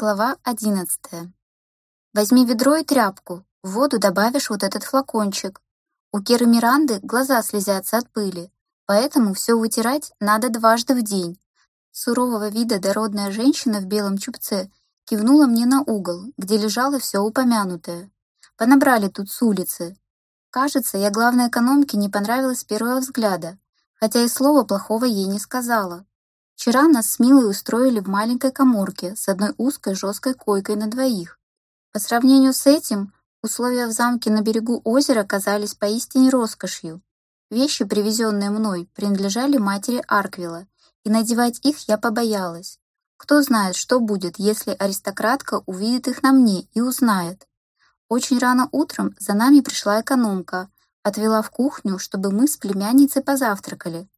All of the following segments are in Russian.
Глава 11. Возьми ведро и тряпку, в воду добавишь вот этот флакончик. У Керы Миранды глаза слезятся от пыли, поэтому все вытирать надо дважды в день. Сурового вида дородная женщина в белом чубце кивнула мне на угол, где лежало все упомянутое. Понабрали тут с улицы. Кажется, я главной экономке не понравилась с первого взгляда, хотя и слова плохого ей не сказала. Вчера нас с Милой устроили в маленькой коморке с одной узкой жесткой койкой на двоих. По сравнению с этим, условия в замке на берегу озера казались поистине роскошью. Вещи, привезенные мной, принадлежали матери Арквила, и надевать их я побоялась. Кто знает, что будет, если аристократка увидит их на мне и узнает. Очень рано утром за нами пришла экономка, отвела в кухню, чтобы мы с племянницей позавтракали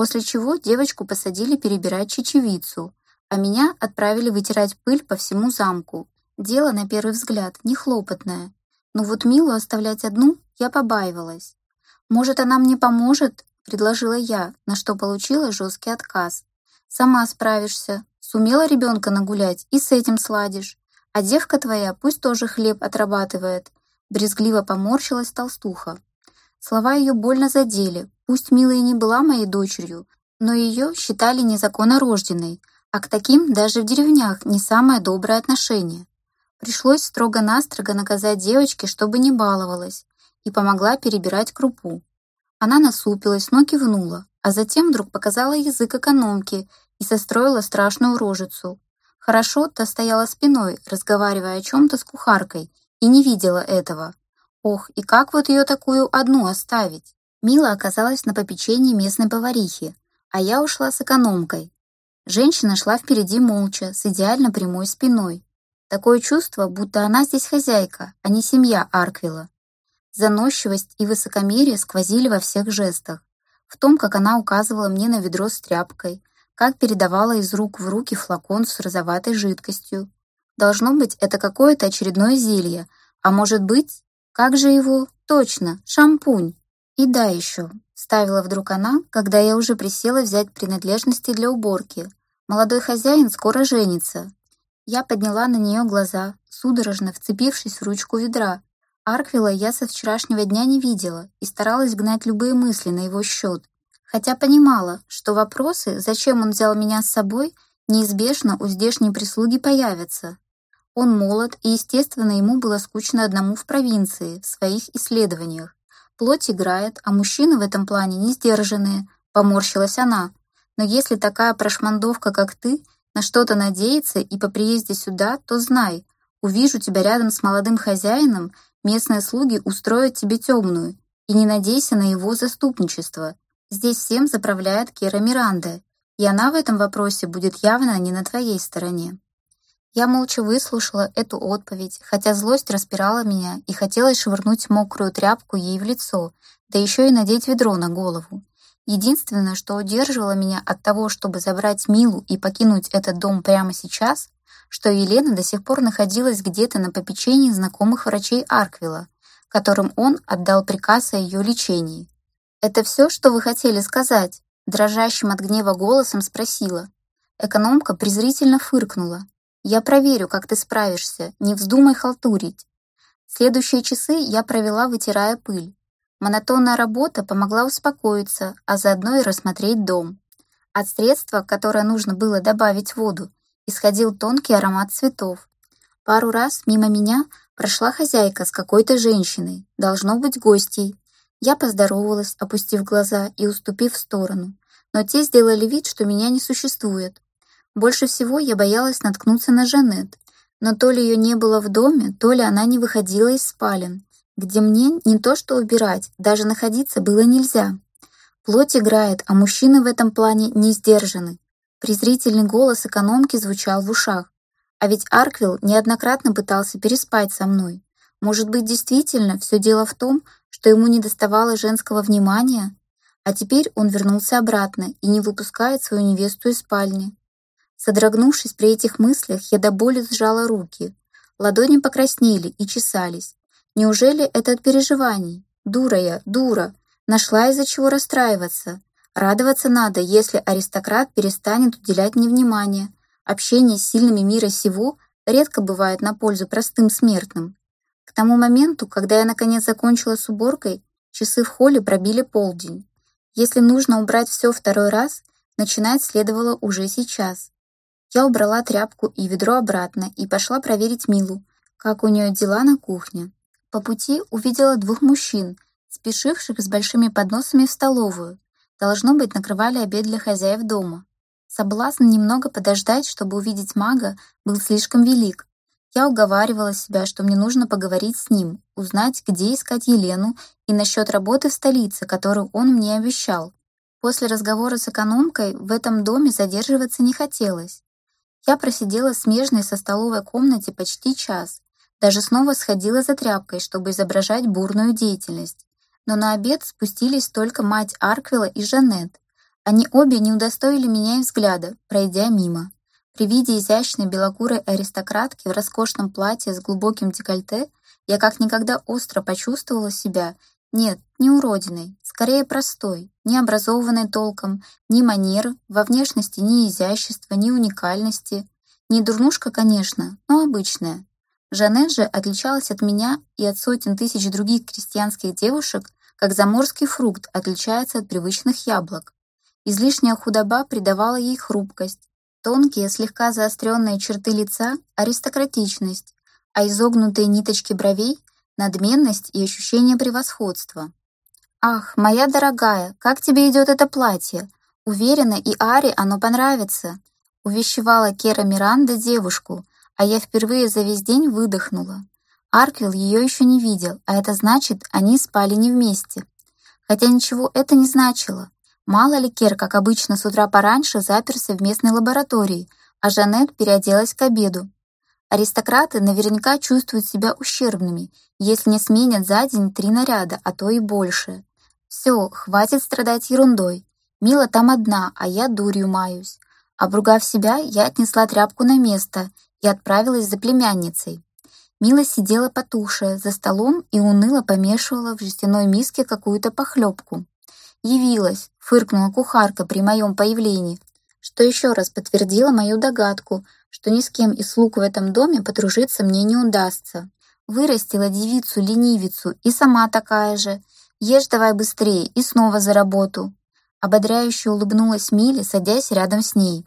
после чего девочку посадили перебирать чечевицу, а меня отправили вытирать пыль по всему замку. Дело, на первый взгляд, не хлопотное. Но вот Милу оставлять одну я побаивалась. «Может, она мне поможет?» — предложила я, на что получила жесткий отказ. «Сама справишься. Сумела ребенка нагулять и с этим сладишь. А девка твоя пусть тоже хлеб отрабатывает». Брезгливо поморщилась толстуха. Слова ее больно задели, Пусть Мила и не была моей дочерью, но ее считали незаконнорожденной, а к таким даже в деревнях не самое доброе отношение. Пришлось строго-настрого наказать девочке, чтобы не баловалась, и помогла перебирать крупу. Она насупилась, но кивнула, а затем вдруг показала язык экономки и состроила страшную рожицу. Хорошо та стояла спиной, разговаривая о чем-то с кухаркой, и не видела этого. Ох, и как вот ее такую одну оставить? Мила оказалась на попечении местной поварихи, а я ушла с экономкой. Женщина шла впереди молча, с идеально прямой спиной. Такое чувство, будто она здесь хозяйка, а не семья Арквила. Заносчивость и высокомерие сквозили во всех жестах. В том, как она указывала мне на ведро с тряпкой, как передавала из рук в руки флакон с розоватой жидкостью. Должно быть, это какое-то очередное зелье, а может быть, как же его? Точно, шампунь. «И да еще», — ставила вдруг она, когда я уже присела взять принадлежности для уборки. «Молодой хозяин скоро женится». Я подняла на нее глаза, судорожно вцепившись в ручку ведра. Арквила я со вчерашнего дня не видела и старалась гнать любые мысли на его счет. Хотя понимала, что вопросы, зачем он взял меня с собой, неизбежно у здешней прислуги появятся. Он молод, и, естественно, ему было скучно одному в провинции, в своих исследованиях. Плоть играет, а мужчины в этом плане не сдержанные, поморщилась она. Но если такая прошмандовка, как ты, на что-то надеется и по приезде сюда, то знай, увижу тебя рядом с молодым хозяином, местные слуги устроят тебе темную, и не надейся на его заступничество. Здесь всем заправляет Кера Миранда, и она в этом вопросе будет явно не на твоей стороне. Я молча выслушала эту отповедь, хотя злость распирала меня и хотелось швырнуть мокрую тряпку ей в лицо, да еще и надеть ведро на голову. Единственное, что удерживало меня от того, чтобы забрать Милу и покинуть этот дом прямо сейчас, что Елена до сих пор находилась где-то на попечении знакомых врачей Арквила, которым он отдал приказ о ее лечении. «Это все, что вы хотели сказать?» Дрожащим от гнева голосом спросила. Экономка презрительно фыркнула, я проверю, как ты справишься, не вздумай халтурить. Следующие часы я провела, вытирая пыль. Монотонная работа помогла успокоиться, а заодно и рассмотреть дом. От средства, которое нужно было добавить в воду, исходил тонкий аромат цветов. Пару раз мимо меня прошла хозяйка с какой-то женщиной, должно быть гостей. Я поздоровалась, опустив глаза и уступив в сторону, но те сделали вид, что меня не существует. Больше всего я боялась наткнуться на Жанет, но то ли ее не было в доме, то ли она не выходила из спален, где мне не то что убирать, даже находиться было нельзя. Плоть играет, а мужчины в этом плане не сдержаны. Презрительный голос экономки звучал в ушах. А ведь Арквилл неоднократно пытался переспать со мной. Может быть, действительно, все дело в том, что ему не доставало женского внимания? А теперь он вернулся обратно и не выпускает свою невесту из спальни. Содрогнувшись при этих мыслях, я до боли сжала руки. Ладони покраснели и чесались. Неужели это от переживаний? Дура я, дура. Нашла из-за чего расстраиваться. Радоваться надо, если аристократ перестанет уделять мне внимание. Общение с сильными мира сего — редко бывает на пользу простым смертным. К тому моменту, когда я наконец закончила с уборкой, часы в холле пробили полдень. Если нужно убрать все второй раз, начинать следовало уже сейчас. Я убрала тряпку и ведро обратно и пошла проверить Милу, как у нее дела на кухне. По пути увидела двух мужчин, спешивших с большими подносами в столовую. Должно быть, накрывали обед для хозяев дома. Соблазн немного подождать, чтобы увидеть мага, был слишком велик. Я уговаривала себя, что мне нужно поговорить с ним, узнать, где искать Елену и насчет работы в столице, которую он мне обещал. После разговора с экономкой в этом доме задерживаться не хотелось. Я просидела смежной со столовой комнате почти час, даже снова сходила за тряпкой, чтобы изображать бурную деятельность. Но на обед спустились только мать Арквила и Жанет. Они обе не удостоили меня и взгляда, пройдя мимо. При виде изящной белокурой аристократки в роскошном платье с глубоким декольте я как никогда остро почувствовала себя, нет, не уродиной, скорее простой, не образованной толком, ни манер, во внешности ни изящества, ни уникальности. Не дурнушка, конечно, но обычная. Жанет же отличалась от меня и от сотен тысяч других крестьянских девушек, как заморский фрукт отличается от привычных яблок. Излишняя худоба придавала ей хрупкость, тонкие, слегка заостренные черты лица — аристократичность, а изогнутые ниточки бровей — надменность и ощущение превосходства. «Ах, моя дорогая, как тебе идет это платье? Уверена, и Аре оно понравится», — увещевала Кера Миранда девушку, а я впервые за весь день выдохнула. Арквилл ее еще не видел, а это значит, они спали не вместе. Хотя ничего это не значило. Мало ли Кер, как обычно, с утра пораньше заперся в местной лаборатории, а Жанет переоделась к обеду. Аристократы наверняка чувствуют себя ущербными, если не сменят за день три наряда, а то и больше. Все, хватит страдать ерундой. Мила там одна, а я дурью маюсь. Обругав себя, я отнесла тряпку на место и отправилась за племянницей. Мила сидела потухшая за столом и уныло помешивала в жестяной миске какую-то похлебку. «Явилась», — фыркнула кухарка при моем появлении, что еще раз подтвердило мою догадку, что ни с кем из слуг в этом доме подружиться мне не удастся. Вырастила девицу-ленивицу и сама такая же. Ешь давай быстрее и снова за работу. Ободряюще улыбнулась Миле, садясь рядом с ней.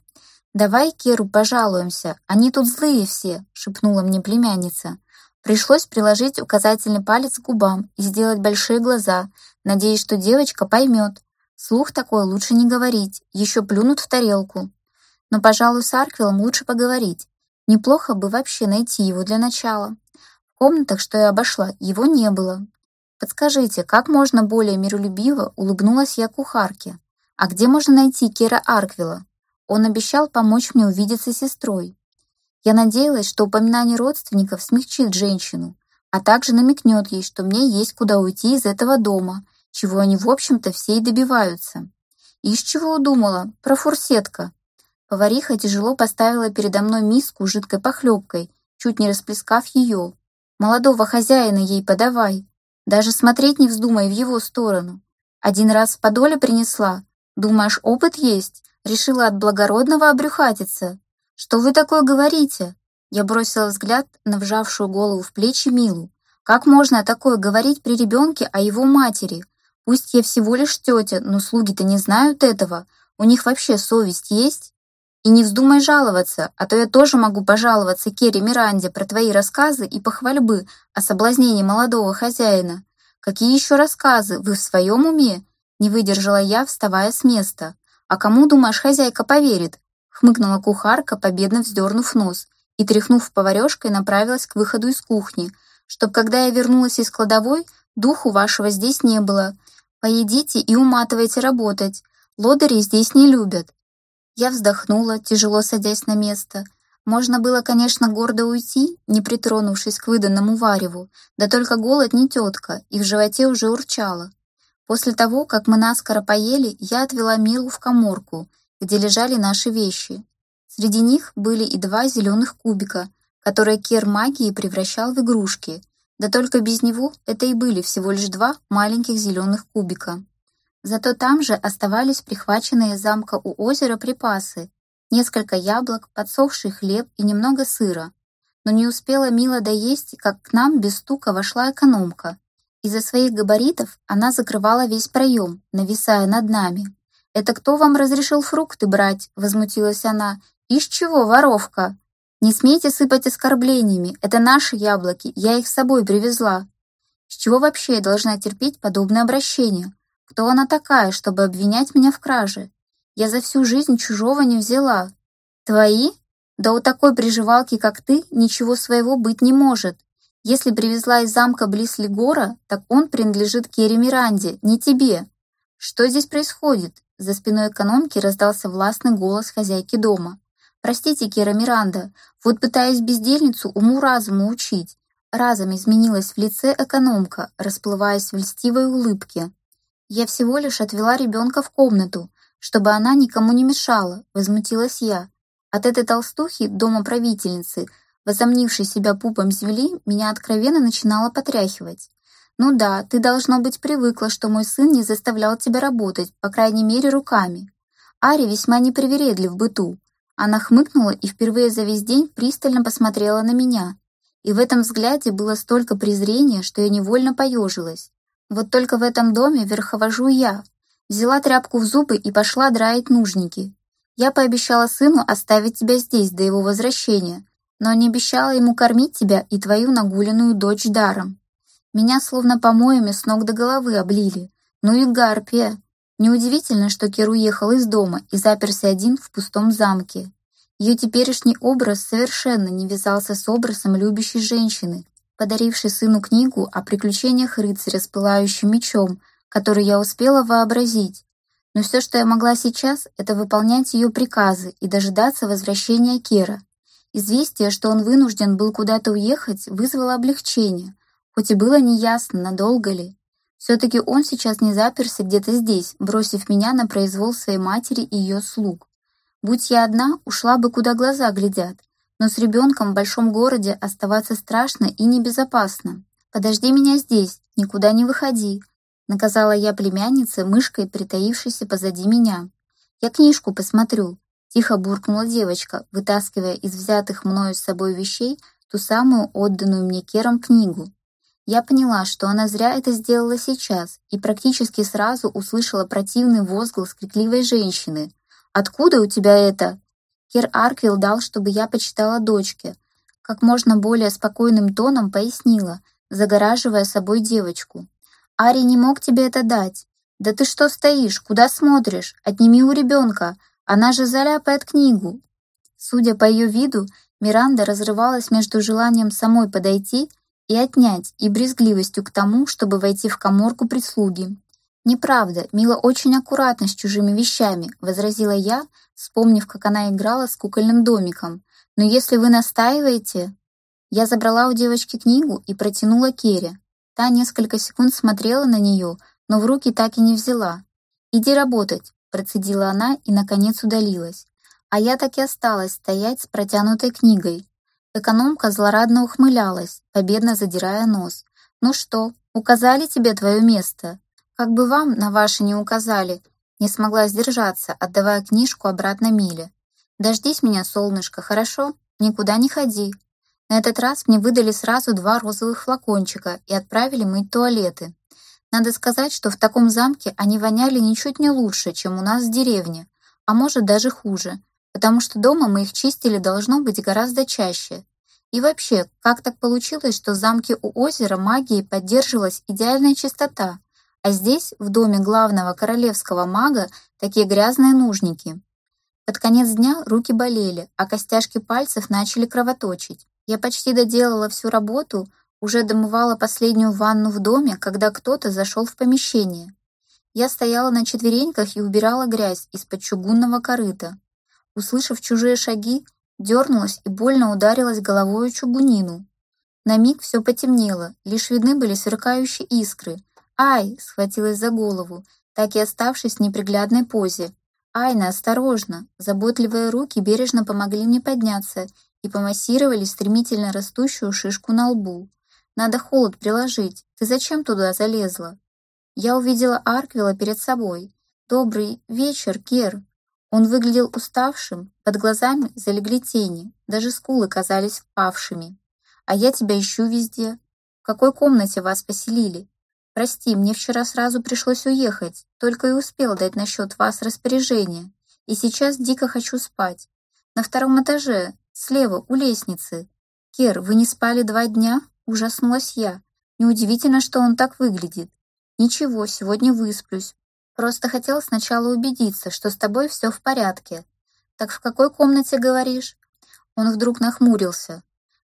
«Давай Керу пожалуемся, они тут злые все», — шепнула мне племянница. Пришлось приложить указательный палец к губам и сделать большие глаза, надеясь, что девочка поймет. Слух такой лучше не говорить, еще плюнут в тарелку. Но, пожалуй, с Арквиллом лучше поговорить. Неплохо бы вообще найти его для начала. В комнатах, что я обошла, его не было. Подскажите, как можно более миролюбиво улыбнулась я кухарке? А где можно найти Кера Арквилла? Он обещал помочь мне увидеться с сестрой. Я надеялась, что упоминание родственников смягчит женщину, а также намекнет ей, что мне есть куда уйти из этого дома, чего они, в общем-то, все и добиваются. Из чего удумала? Про фурсетка. Повариха тяжело поставила передо мной миску с жидкой похлебкой, чуть не расплескав ее. Молодого хозяина ей подавай. Даже смотреть не вздумай в его сторону. Один раз в подоле принесла. Думаешь, опыт есть? Решила от благородного обрюхатиться. «Что вы такое говорите?» Я бросила взгляд на вжавшую голову в плечи Милу. «Как можно такое говорить при ребенке о его матери? Пусть я всего лишь тетя, но слуги-то не знают этого. У них вообще совесть есть?» «И не вздумай жаловаться, а то я тоже могу пожаловаться Керри Миранде про твои рассказы и похвальбы о соблазнении молодого хозяина. Какие еще рассказы? Вы в своем уме?» Не выдержала я, вставая с места. «А кому, думаешь, хозяйка поверит? хмыкнула кухарка, победно вздернув нос, и, тряхнув поварешкой, направилась к выходу из кухни, чтоб, когда я вернулась из кладовой, духу вашего здесь не было. Поедите и уматывайте работать. Лодыри здесь не любят. Я вздохнула, тяжело садясь на место. Можно было, конечно, гордо уйти, не притронувшись к выданному вареву, да только голод не тетка, и в животе уже урчало. После того, как мы наскоро поели, я отвела Милу в коморку — где лежали наши вещи. Среди них были и два зеленых кубика, которые Кер магии превращал в игрушки, да только без него это и были всего лишь два маленьких зеленых кубика. Зато там же оставались прихваченные из замка у озера припасы, несколько яблок, подсохший хлеб и немного сыра. но не успела Мила доесть, как к нам без стука вошла экономка. Из-за своих габаритов она закрывала весь проем, нависая над нами. «Это кто вам разрешил фрукты брать?» — возмутилась она. «Из чего, воровка?» «Не смейте сыпать оскорблениями, это наши яблоки, я их с собой привезла». С чего вообще я должна терпеть подобное обращение? Кто она такая, чтобы обвинять меня в краже? Я за всю жизнь чужого не взяла. Твои? Да у такой приживалки, как ты, ничего своего быть не может. Если привезла из замка близ Легора, так он принадлежит Керри Миранде, не тебе. Что здесь происходит? За спиной экономки раздался властный голос хозяйки дома. «Простите, Кера Миранда, вот пытаюсь бездельницу уму-разуму учить». Разом изменилась в лице экономка, расплываясь в льстивой улыбке. «Я всего лишь отвела ребенка в комнату, чтобы она никому не мешала», — возмутилась я. От этой толстухи, дома правительницы, возомнившей себя пупом земли, меня откровенно начинало потряхивать. «Ну да, ты, должно быть, привыкла, что мой сын не заставлял тебя работать, по крайней мере, руками. Ари весьма непривередлив в быту». Она хмыкнула и впервые за весь день пристально посмотрела на меня. И в этом взгляде было столько презрения, что я невольно поежилась. Вот только в этом доме верховожу я. Взяла тряпку в зубы и пошла драить нужники. Я пообещала сыну оставить тебя здесь до его возвращения, но не обещала ему кормить тебя и твою нагуленную дочь даром. Меня словно помоями с ног до головы облили. Ну и гарпия. Неудивительно, что Кир уехал из дома и заперся один в пустом замке. Ее теперешний образ совершенно не вязался с образом любящей женщины, подарившей сыну книгу о приключениях рыцаря с пылающим мечом, который я успела вообразить. Но все, что я могла сейчас, это выполнять ее приказы и дожидаться возвращения Кера. Известие, что он вынужден был куда-то уехать, вызвало облегчение, хоть и было неясно, надолго ли. Все-таки он сейчас не заперся где-то здесь, бросив меня на произвол своей матери и ее слуг. Будь я одна, ушла бы, куда глаза глядят, но с ребенком в большом городе оставаться страшно и небезопасно. «Подожди меня здесь, никуда не выходи», — наказала я племяннице, мышкой, притаившейся позади меня. «Я книжку посмотрю», — тихо буркнула девочка, вытаскивая из взятых мною с собой вещей ту самую отданную мне Кером книгу. Я поняла, что она зря это сделала сейчас, и практически сразу услышала противный возглас крикливой женщины. «Откуда у тебя это?» Кир Арквилл дал, чтобы я почитала дочке. Как можно более спокойным тоном пояснила, загораживая собой девочку. «Ари не мог тебе это дать. Да ты что стоишь? Куда смотришь? Отними у ребенка. Она же заляпает книгу». Судя по ее виду, Миранда разрывалась между желанием самой подойти и отнять, и брезгливостью к тому, чтобы войти в коморку прислуги. «Неправда, Мила очень аккуратна с чужими вещами», — возразила я, вспомнив, как она играла с кукольным домиком. «Но если вы настаиваете...» Я забрала у девочки книгу и протянула Кере. Та несколько секунд смотрела на нее, но в руки так и не взяла. «Иди работать», — процедила она и, наконец, удалилась. А я так и осталась стоять с протянутой книгой, Экономка злорадно ухмылялась, победно задирая нос. «Ну что, указали тебе твое место? Как бы вам на ваше не указали!» Не смогла сдержаться, отдавая книжку обратно Миле. «Дождись меня, солнышко, хорошо? Никуда не ходи». На этот раз мне выдали сразу два розовых флакончика и отправили мыть туалеты. Надо сказать, что в таком замке они воняли ничуть не лучше, чем у нас в деревне, а может даже хуже – потому что дома мы их чистили должно быть гораздо чаще. И вообще, как так получилось, что в замке у озера магии поддерживалась идеальная чистота, а здесь, в доме главного королевского мага, такие грязные нужники? Под конец дня руки болели, а костяшки пальцев начали кровоточить. Я почти доделала всю работу, уже домывала последнюю ванну в доме, когда кто-то зашел в помещение. Я стояла на четвереньках и убирала грязь из-под чугунного корыта. Услышав чужие шаги, дернулась и больно ударилась головой о чугунину. На миг все потемнело, лишь видны были сверкающие искры. «Ай!» — схватилась за голову, так и оставшись в неприглядной позе. «Айна, осторожно!» Заботливые руки бережно помогли мне подняться и помассировали стремительно растущую шишку на лбу. «Надо холод приложить. Ты зачем туда залезла?» Я увидела Арквила перед собой. «Добрый вечер, Кер!» Он выглядел уставшим, под глазами залегли тени, даже скулы казались впавшими. «А я тебя ищу везде. В какой комнате вас поселили? Прости, мне вчера сразу пришлось уехать, только и успел дать насчет вас распоряжение. И сейчас дико хочу спать. На втором этаже, слева, у лестницы. Кер, вы не спали два дня?» Ужаснулась я. Неудивительно, что он так выглядит. Ничего, сегодня высплюсь. Просто хотел сначала убедиться, что с тобой все в порядке. Так в какой комнате говоришь? Он вдруг нахмурился.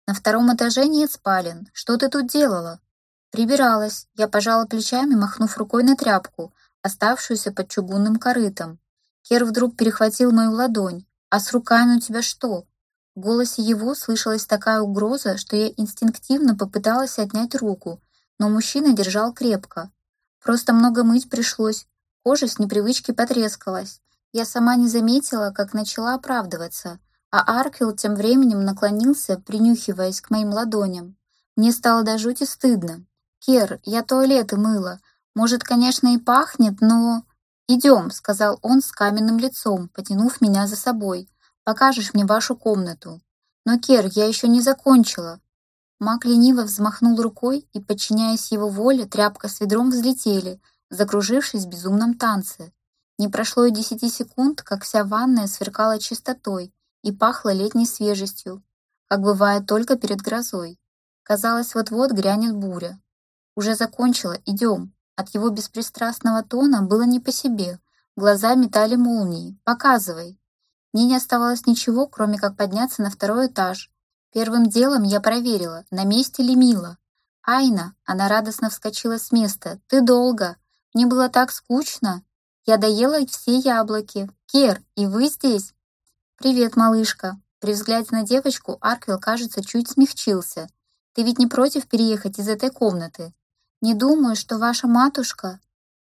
На втором этаже нет спален. Что ты тут делала? Прибиралась. Я пожала плечами, махнув рукой на тряпку, оставшуюся под чугунным корытом. Кер вдруг перехватил мою ладонь. «А с руками у тебя что?» В голосе его слышалась такая угроза, что я инстинктивно попыталась отнять руку, но мужчина держал крепко. Просто много мыть пришлось, кожа с непривычки потрескалась. Я сама не заметила, как начала оправдываться, а Аркел тем временем наклонился, принюхиваясь к моим ладоням. Мне стало до жути стыдно. «Кер, я туалеты мыла. Может, конечно, и пахнет, но...» «Идем», — сказал он с каменным лицом, потянув меня за собой. «Покажешь мне вашу комнату». «Но, Кер, я еще не закончила». Мак лениво взмахнул рукой, и, подчиняясь его воле, тряпка с ведром взлетели, закружившись в безумном танце. Не прошло и десяти секунд, как вся ванная сверкала чистотой и пахла летней свежестью, как бывает только перед грозой. Казалось, вот-вот грянет буря. «Уже закончила, идем». От его беспристрастного тона было не по себе. Глаза метали молнии. «Показывай». Мне не оставалось ничего, кроме как подняться на второй этаж. Первым делом я проверила, на месте ли Мила. «Айна!» — она радостно вскочила с места. «Ты долго! Мне было так скучно! Я доела все яблоки! Кер, и вы здесь?» «Привет, малышка!» При взгляде на девочку Арквилл, кажется, чуть смягчился. «Ты ведь не против переехать из этой комнаты?» Не думаю, что ваша матушка...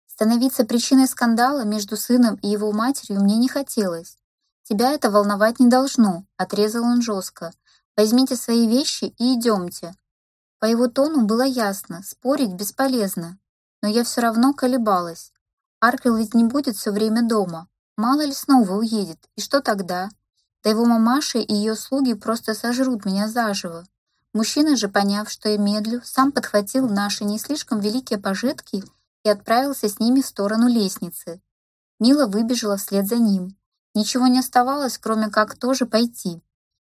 Становиться причиной скандала между сыном и его матерью мне не хотелось. Тебя это волновать не должно, отрезал он жестко. Возьмите свои вещи и идемте. По его тону было ясно, спорить бесполезно. Но я все равно колебалась. Аркел ведь не будет все время дома. Мало ли снова уедет. И что тогда? Да его мамаша и ее слуги просто сожрут меня заживо. Мужчина же, поняв, что я медлю, сам подхватил наши не слишком великие пожитки и отправился с ними в сторону лестницы. Мила выбежала вслед за ним. Ничего не оставалось, кроме как тоже пойти.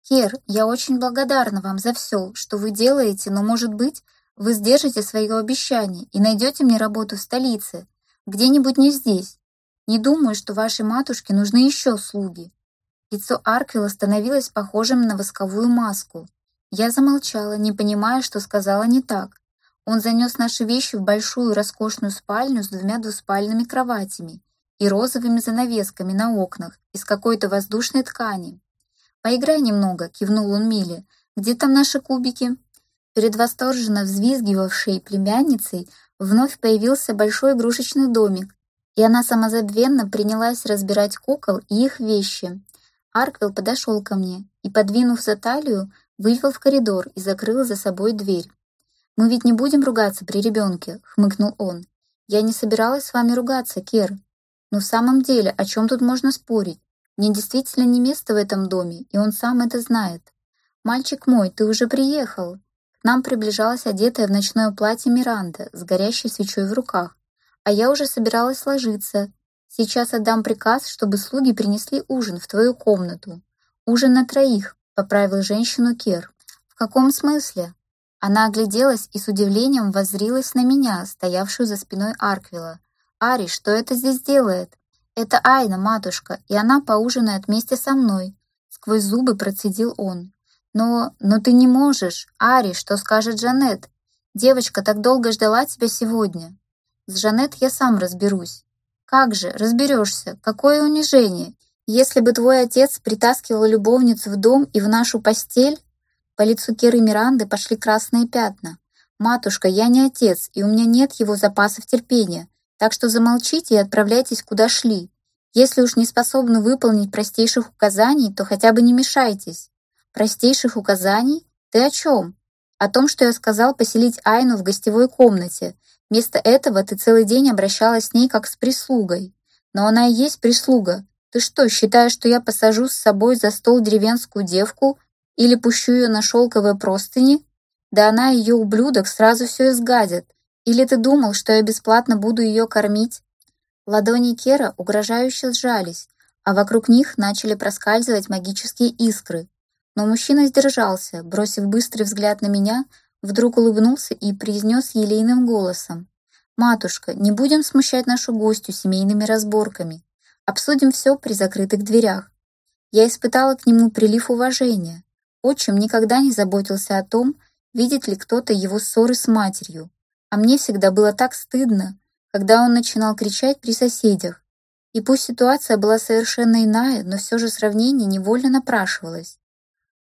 «Кер, я очень благодарна вам за все, что вы делаете, но, может быть, вы сдержите свое обещание и найдете мне работу в столице, где-нибудь не здесь. Не думаю, что вашей матушке нужны еще слуги». Лицо Арквилла становилось похожим на восковую маску. Я замолчала, не понимая, что сказала не так. Он занес наши вещи в большую роскошную спальню с двумя двуспальными кроватями и розовыми занавесками на окнах из какой-то воздушной ткани. «Поиграй немного», — кивнул он Миле. «Где там наши кубики?» Перед восторженно взвизгивавшей племянницей вновь появился большой игрушечный домик, и она самозабвенно принялась разбирать кукол и их вещи. Арквилл подошел ко мне и, подвинув за талию, вывел в коридор и закрыл за собой дверь. «Мы ведь не будем ругаться при ребенке», — хмыкнул он. «Я не собиралась с вами ругаться, Кер. Но в самом деле, о чем тут можно спорить? Мне действительно не место в этом доме, и он сам это знает. Мальчик мой, ты уже приехал». К нам приближалась одетая в ночное платье Миранда с горящей свечой в руках, а я уже собиралась ложиться. Сейчас отдам приказ, чтобы слуги принесли ужин в твою комнату. Ужин на троих, поправил женщину Кер. «В каком смысле?» Она огляделась и с удивлением воззрилась на меня, стоявшую за спиной Арквила. «Ари, что это здесь делает?» «Это Айна, матушка, и она поужинает вместе со мной», — сквозь зубы процедил он. «Но... но ты не можешь. Ари, что скажет Джанет? Девочка так долго ждала тебя сегодня. С Жанет я сам разберусь». «Как же, разберешься. Какое унижение. Если бы твой отец притаскивал любовницу в дом и в нашу постель, по лицу Керы Миранды пошли красные пятна. «Матушка, я не отец, и у меня нет его запасов терпения, так что замолчите и отправляйтесь куда шли. Если уж не способны выполнить простейших указаний, то хотя бы не мешайтесь». «Простейших указаний? Ты о чем?» «О том, что я сказал поселить Айну в гостевой комнате. Вместо этого ты целый день обращалась с ней как с прислугой. Но она и есть прислуга. Ты что, считаешь, что я посажу с собой за стол деревенскую девку или пущу ее на шелковые простыни? Да она, ее ублюдок, сразу все изгадит. Или ты думал, что я бесплатно буду ее кормить?» Ладони Кера угрожающе сжались, а вокруг них начали проскальзывать магические искры. Но мужчина сдержался, бросив быстрый взгляд на меня, вдруг улыбнулся и произнес елейным голосом. «Матушка, не будем смущать нашу гостью семейными разборками. Обсудим все при закрытых дверях». Я испытала к нему прилив уважения. Отчим никогда не заботился о том, видит ли кто-то его ссоры с матерью. А мне всегда было так стыдно, когда он начинал кричать при соседях. И пусть ситуация была совершенно иная, но все же сравнение невольно напрашивалось.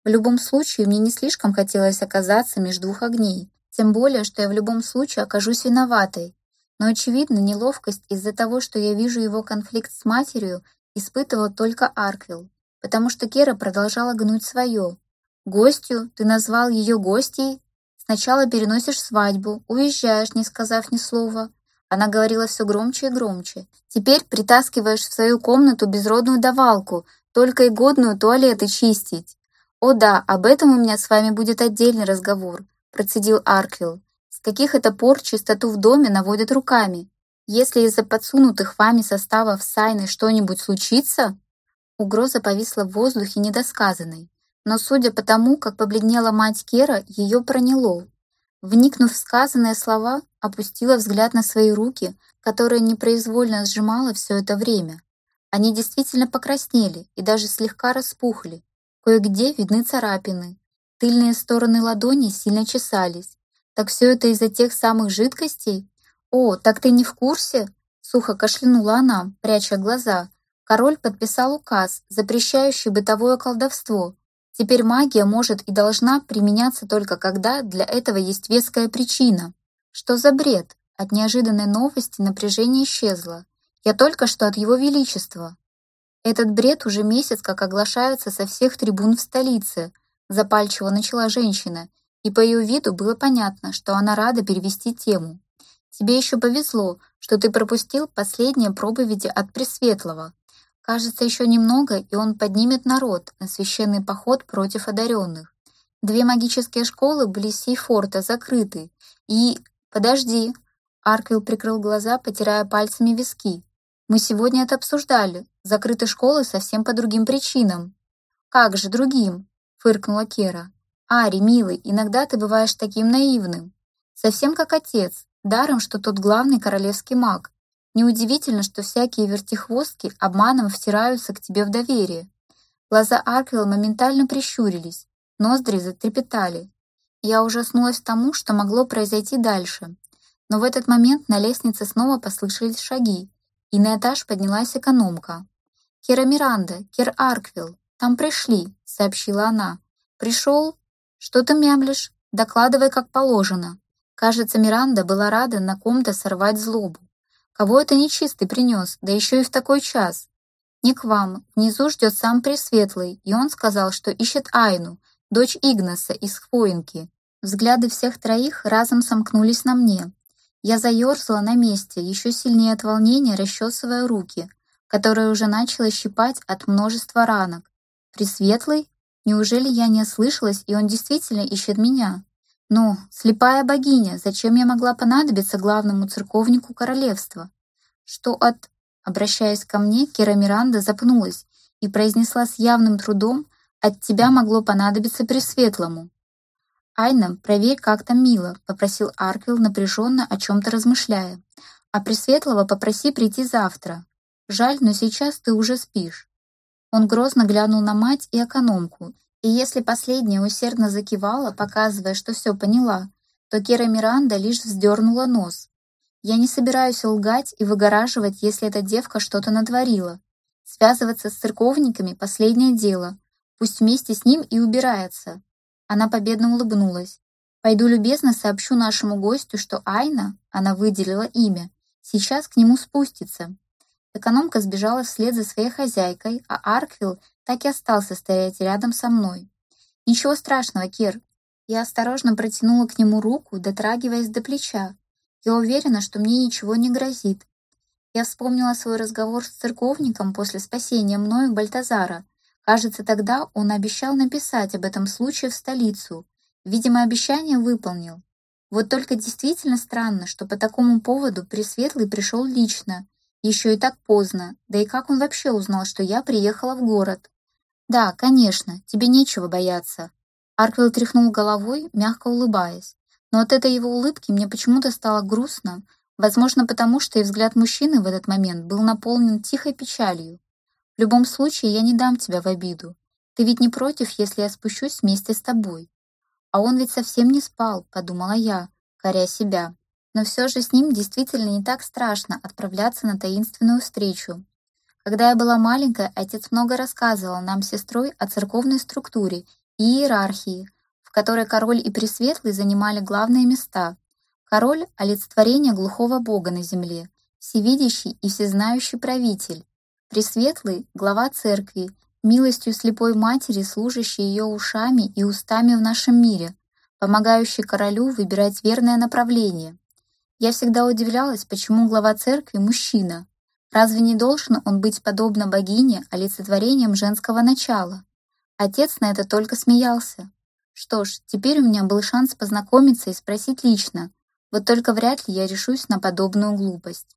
В любом случае, мне не слишком хотелось оказаться между двух огней, тем более, что я в любом случае окажусь виноватой. Но, очевидно, неловкость из-за того, что я вижу его конфликт с матерью, испытывал только Арквилл, потому что Кера продолжала гнуть свое. «Гостью? Ты назвал ее гостьей? Сначала переносишь свадьбу, уезжаешь, не сказав ни слова». Она говорила все громче и громче. «Теперь притаскиваешь в свою комнату безродную давалку, только и годную туалеты чистить. «О да, об этом у меня с вами будет отдельный разговор», процедил Арквилл. «С каких это пор чистоту в доме наводят руками? Если из-за подсунутых вами составов Сайны что-нибудь случится...» Угроза повисла в воздухе недосказанной, но судя по тому, как побледнела мать Кера, ее проняло. Вникнув в сказанные слова, опустила взгляд на свои руки, которые непроизвольно сжимала все это время. Они действительно покраснели и даже слегка распухли, Кое-где видны царапины. Тыльные стороны ладони сильно чесались. Так все это из-за тех самых жидкостей? О, так ты не в курсе? Сухо кашлянула она, пряча глаза. Король подписал указ, запрещающий бытовое колдовство. Теперь магия может и должна применяться только когда для этого есть веская причина. Что за бред? От неожиданной новости напряжение исчезло. Я только что от его величества. Этот бред уже месяц как оглашается со всех трибун в столице, запальчиво начала женщина, и по ее виду было понятно, что она рада перевести тему. Тебе еще повезло, что ты пропустил последние проповеди от Пресветлого. Кажется, еще немного, и он поднимет народ на священный поход против одаренных. Две магические школы близ Сейфорта закрыты, и... Подожди. Арквилл прикрыл глаза, потирая пальцами виски. Мы сегодня это обсуждали. Закрыты школы совсем по другим причинам. Как же другим? Фыркнула Кера. Ари, милый, иногда ты бываешь таким наивным. Совсем как отец. Даром, что тот главный королевский маг. Неудивительно, что всякие вертихвостки обманом втираются к тебе в доверие. Глаза Арквилла моментально прищурились, ноздри затрепетали. Я ужаснулась тому, что могло произойти дальше. Но в этот момент на лестнице снова послышались шаги, и на этаж поднялась экономка. «Кира Миранда, Кир Арквилл, там пришли», — сообщила она. «Пришел? Что ты мямлишь? Докладывай, как положено». Кажется, Миранда была рада на ком-то сорвать злобу. Кого это нечистый принес, да еще и в такой час? Не к вам, внизу ждет сам Пресветлый, и он сказал, что ищет Айну, дочь Игнаса из Хвоинки. Взгляды всех троих разом сомкнулись на мне. Я заерзала на месте, еще сильнее от волнения расчесывая руки, которые уже начало щипать от множества ранок. Пресветлый? Неужели я не ослышалась, и он действительно ищет меня? Ну, слепая богиня, зачем я могла понадобиться главному церковнику королевства? Что от... Обращаясь ко мне, Кира Миранда запнулась и произнесла с явным трудом, от тебя могло понадобиться Пресветлому. «Айна, проверь, как там Мила», — попросил Арквилл напряженно о чем-то размышляя. «А Пресветлого попроси прийти завтра. Жаль, но сейчас ты уже спишь». Он грозно глянул на мать и экономку, и если последняя усердно закивала, показывая, что все поняла, то Кера Миранда лишь вздернула нос. «Я не собираюсь лгать и выгораживать, если эта девка что-то натворила. Связываться с церковниками — последнее дело. Пусть вместе с ним и убирается. Она победно улыбнулась. «Пойду любезно сообщу нашему гостю, что Айна, она выделила имя, сейчас к нему спустится». Экономка сбежала вслед за своей хозяйкой, а Арквилл так и остался стоять рядом со мной. «Ничего страшного, Кир». Я осторожно протянула к нему руку, дотрагиваясь до плеча. Я уверена, что мне ничего не грозит. Я вспомнила свой разговор с церковником после спасения мною Бальтазара. Кажется, тогда он обещал написать об этом случае в столицу. Видимо, обещание выполнил. Вот только действительно странно, что по такому поводу Пресветлый пришел лично, еще и так поздно, да и как он вообще узнал, что я приехала в город? Да, конечно, тебе нечего бояться. Арквилл тряхнул головой, мягко улыбаясь. Но от этой его улыбки мне почему-то стало грустно, Возможно, потому что и взгляд мужчины в этот момент был наполнен тихой печалью. В любом случае, я не дам тебя в обиду. Ты ведь не против, если я спущусь вместе с тобой. А он ведь совсем не спал, подумала я, коря себя. Но все же с ним действительно не так страшно отправляться на таинственную встречу. Когда я была маленькая, отец много рассказывал нам с сестрой о церковной структуре и иерархии, в которой король и пресветлый занимали главные места. Король — олицетворение глухого бога на земле, всевидящий и всезнающий правитель. Пресветлый — глава церкви, милостью слепой матери, служащий ее ушами и устами в нашем мире, помогающий королю выбирать верное направление. Я всегда удивлялась, почему глава церкви — мужчина. Разве не должен он быть подобно богине, олицетворением женского начала? Отец на это только смеялся. Что ж, теперь у меня был шанс познакомиться и спросить лично, вот только вряд ли я решусь на подобную глупость.